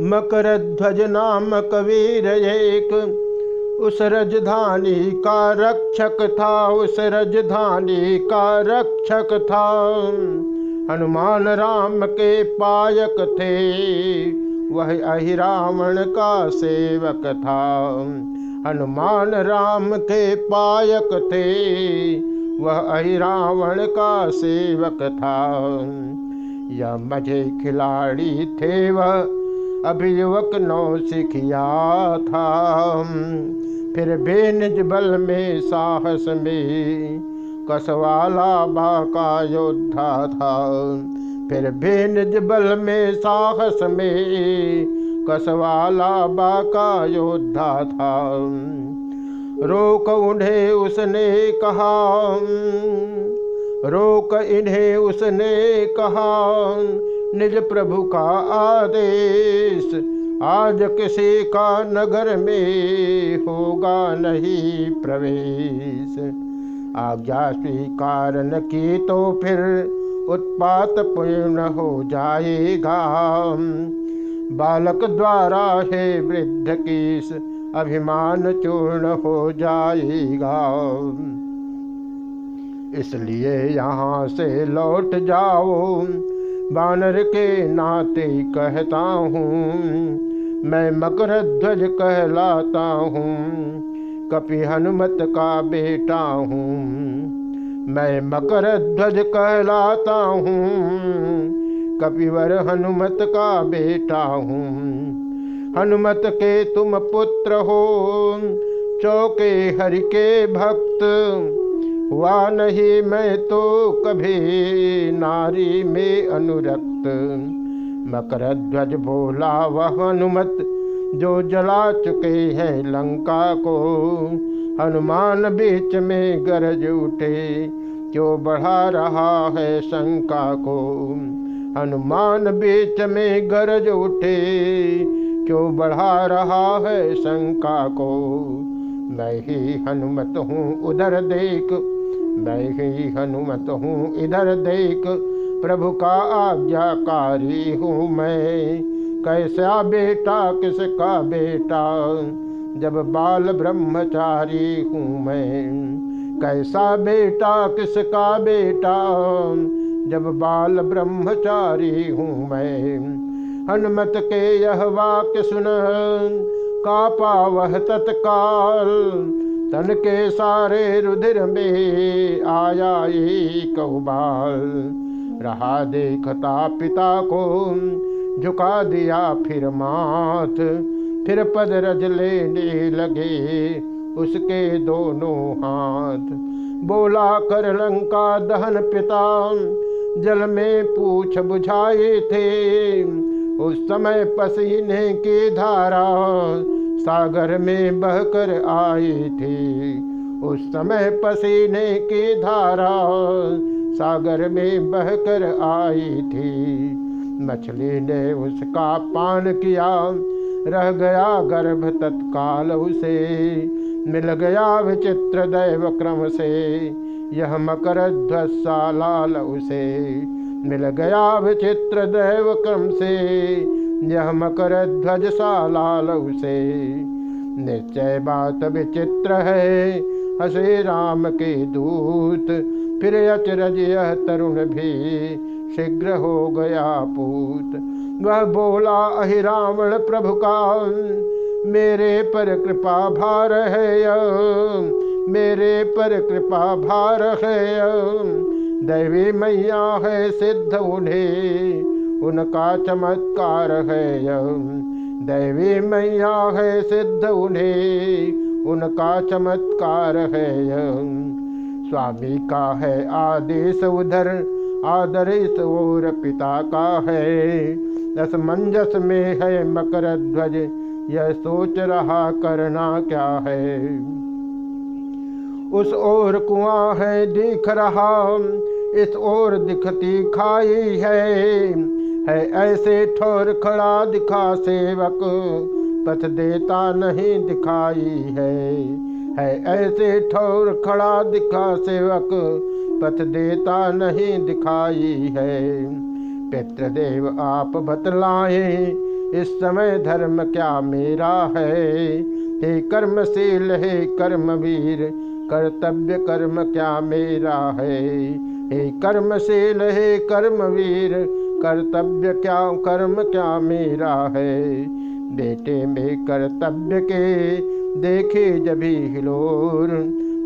मकर ध्वज नाम कबीर एक। उस रजधानी का रक्षक था, उस रजधानी का रक्षक था। हनुमान राम के पायक थे, वह अहिरावण का सेवक था। हनुमान राम के पायक थे, वह अहिरावण का सेवक था। यह मझे खिलाड़ी थे वह अभियुवक नौ सिखिया था। फिर बेनिज बल में साहस में कसवाला बाका योद्धा था। फिर बेनिज बल में साहस में कसवाला बाका योद्धा था। रोक उन्हें उसने कहा। रोक इन्हें उसने कहा। निज प्रभु का आदेश आज किसी का नगर में होगा नहीं प्रवेश। आज्ञा स्वीकार न की तो फिर उत्पात पूर्ण हो जाएगा। बालक द्वारा है वृद्ध की अभिमान चूर्ण हो जाएगा। इसलिए यहाँ से लौट जाओ। बानर के नाते कहता हूँ, मैं मकर ध्वज कहलाता हूँ, कपि हनुमत का बेटा हूँ, मैं मकर ध्वज कहलाता हूँ कपिवर हनुमत का बेटा हूँ, हनुमत के तुम पुत्र हो, चौके हरि के भक्त हुआ नहीं मैं तो कभी नारी में अनुरक्त। मकर ध्वज बोला, वह हनुमत जो जला चुके हैं लंका को, हनुमान बीच में गरज उठे, क्यों बढ़ा रहा है शंका को? हनुमान बीच में गरज उठे, क्यों बढ़ा रहा है शंका को? मैं ही हनुमत हूँ, उधर देख मैं ही हनुमत हूँ, इधर देख प्रभु का आज्ञाकारी हूँ मैं। कैसा बेटा, किसका बेटा? जब बाल ब्रह्मचारी हूँ मैं। कैसा बेटा, किसका बेटा? जब बाल ब्रह्मचारी हूँ मैं। हनुमत के यह वाक्य सुन, का पावह तत्काल? तन के सारे रुधिर में आया एक उबाल। रहा देखता पिता को, झुका दिया फिर माथ फिर पद रज लेने लगे उसके दोनों हाथ। बोला, कर लंका दहन पिता, जल में पूछ बुझाए थे। उस समय पसीने की धारा सागर में बहकर आई थी। उस समय पसीने की धारा सागर में बहकर आई थी। मछली ने उसका पान किया, रह गया गर्भ तत्काल उसे, मिल गया विचित्र दैव क्रम से, यह मकर ध्वसा लाल उसे, मिल गया विचित्र दैव क्रम से यह मकर ध्वज सा लाल उसे। निश्चय बात विचित्र है, हसे राम के दूत। फिर अचरज यह तरुण भी शीघ्र हो गया पूत। वह बोला, अहि रावण प्रभु का मेरे पर कृपा भार है मेरे पर कृपा भार है दैवी मैया है सिद्ध उन्हें उनका चमत्कार है दैवी मैया है सिद्ध उन्हें। उनका चमत्कार है स्वामी का है आदेश उधर आदर इस और पिता का है। दस मंजस में है मकर ध्वज, यह सोच रहा करना क्या है। उस ओर कुआँ है, दिख रहा, इस ओर दिखती खाई है। है ऐसे ठोर खड़ा दिखा सेवक, पथ देता नहीं दिखाई है। है ऐसे ठोर खड़ा दिखा सेवक, पथ देता नहीं दिखाई है। पितृदेव आप बतलाए, इस समय धर्म क्या मेरा है? हे कर्मशील, हे कर्मवीर, कर्तव्य कर्म क्या मेरा है? हे कर्मशील, हे कर्मवीर कर्तव्य क्या, कर्म क्या मेरा है? बेटे में कर्तव्य के देखे जभी हिलोर,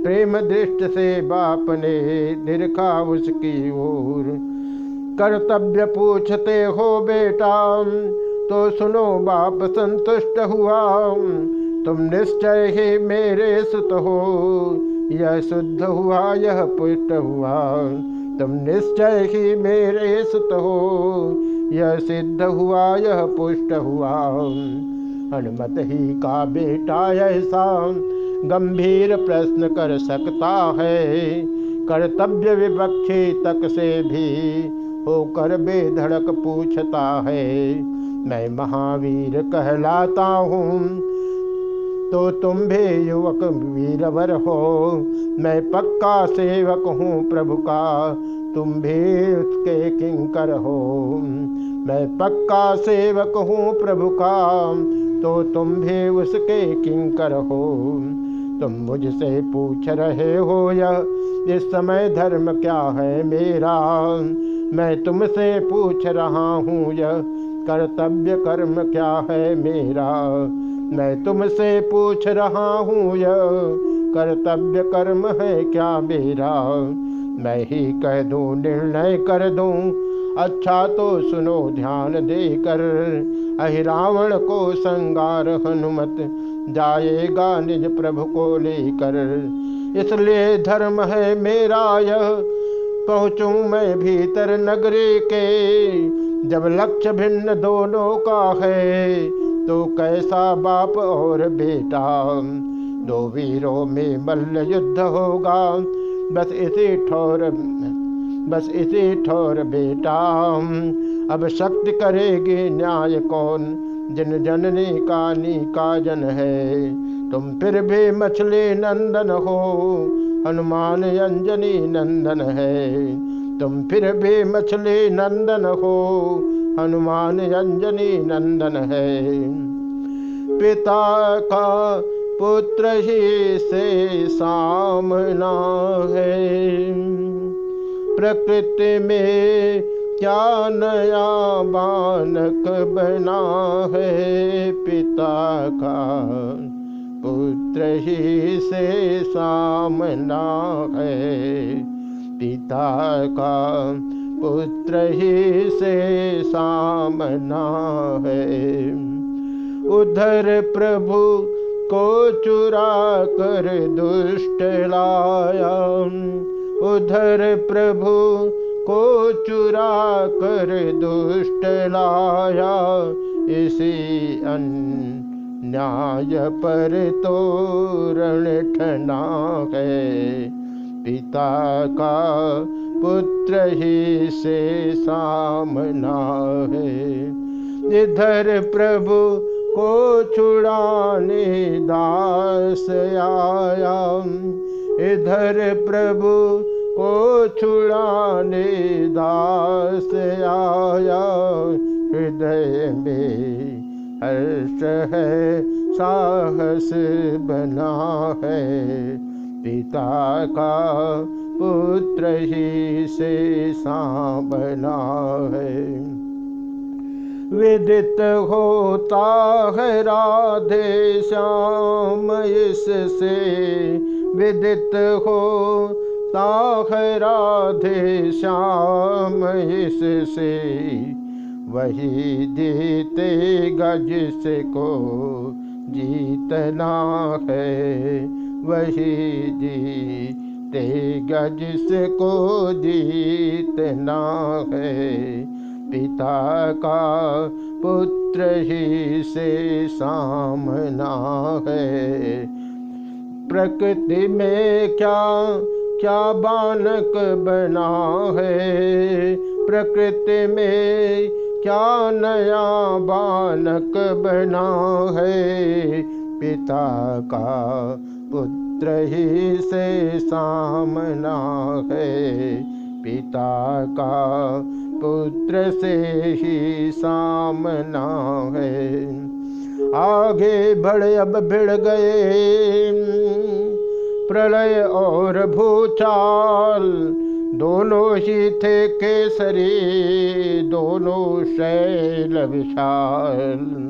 प्रेम दृष्ट से बाप ने निरखा उसकी ओर। कर्तव्य पूछते हो बेटा तो सुनो बाप संतुष्ट हुआ, तुम निश्चय ही मेरे सुत हो। यह शुद्ध हुआ, यह पुष्ट हुआ। तुम निश्चय ही मेरे सुत हो। यह सिद्ध हुआ, यह पुष्ट हुआ। हनुमत ही का बेटा ऐसा गंभीर प्रश्न कर सकता है। कर्तव्य विपक्षी तक से भी होकर बेधड़क पूछता है। मैं महावीर कहलाता हूँ तो तुम भी युवक वीरवर हो। मैं पक्का सेवक हूँ प्रभु का। तुम भी उसके किंकर हो। मैं पक्का सेवक हूँ प्रभु का। तो तुम भी उसके किंकर हो। तुम मुझसे पूछ रहे हो यह, इस समय धर्म क्या है मेरा? मैं तुमसे पूछ रहा हूँ यह, कर्तव्य कर्म क्या है मेरा? मैं तुमसे पूछ रहा हूँ, यह कर्तव्य कर्म है क्या मेरा? मैं ही कह दूँ, निर्णय कर दूँ। अच्छा तो सुनो, ध्यान देकर अहिरावण को संगार हनुमत जाएगा निज प्रभु को लेकर। इसलिए धर्म है मेरा, यह पहुँचूँ मैं भीतर नगरी के। जब लक्ष्य भिन्न दोनों का है तो कैसा बाप और बेटा? दो वीरों में मल्ल युद्ध होगा। बस इसी ठोर, बस इसी ठोर बेटा। अब शक्ति करेगी न्याय कौन? जिन जननी कानी का जन है, तुम फिर भी मछली नंदन हो। हनुमान अंजनी नंदन है, तुम फिर भी मछली नंदन हो। हनुमान अंजनी नंदन है। पिता का पुत्र ही से सामना है। प्रकृति में क्या नया बानक बना है? पिता का पुत्र ही से सामना है। पिता का पुत्र ही से सामना है। उधर प्रभु को चुरा कर दुष्ट लाया। उधर प्रभु को चुरा कर दुष्ट लाया। इसी अन्याय पर तोरण ठना है। पिता का पुत्र ही से सामना है। इधर प्रभु को छुड़ाने दास आया इधर प्रभु को छुड़ाने दास आया हृदय में हर्ष है, साहस बना है। पिता का पुत्र ही से सांबना है। विदित होता है राधे श्याम, इससे विदित होता है राधे श्याम, इससे वही जीते गज से को जीतना है। वही जीते गज से को जीतना है। पिता का पुत्र ही से सामना है। प्रकृति में क्या क्या बानक बना है? प्रकृति में क्या नया बानक बना है? पिता का पुत्र ही से सामना है। पिता का पुत्र से ही सामना है। आगे बढ़, अब भिड़ गए। प्रलय और भूचाल, दोनों ही थे केसरी, दोनों शैल विशाल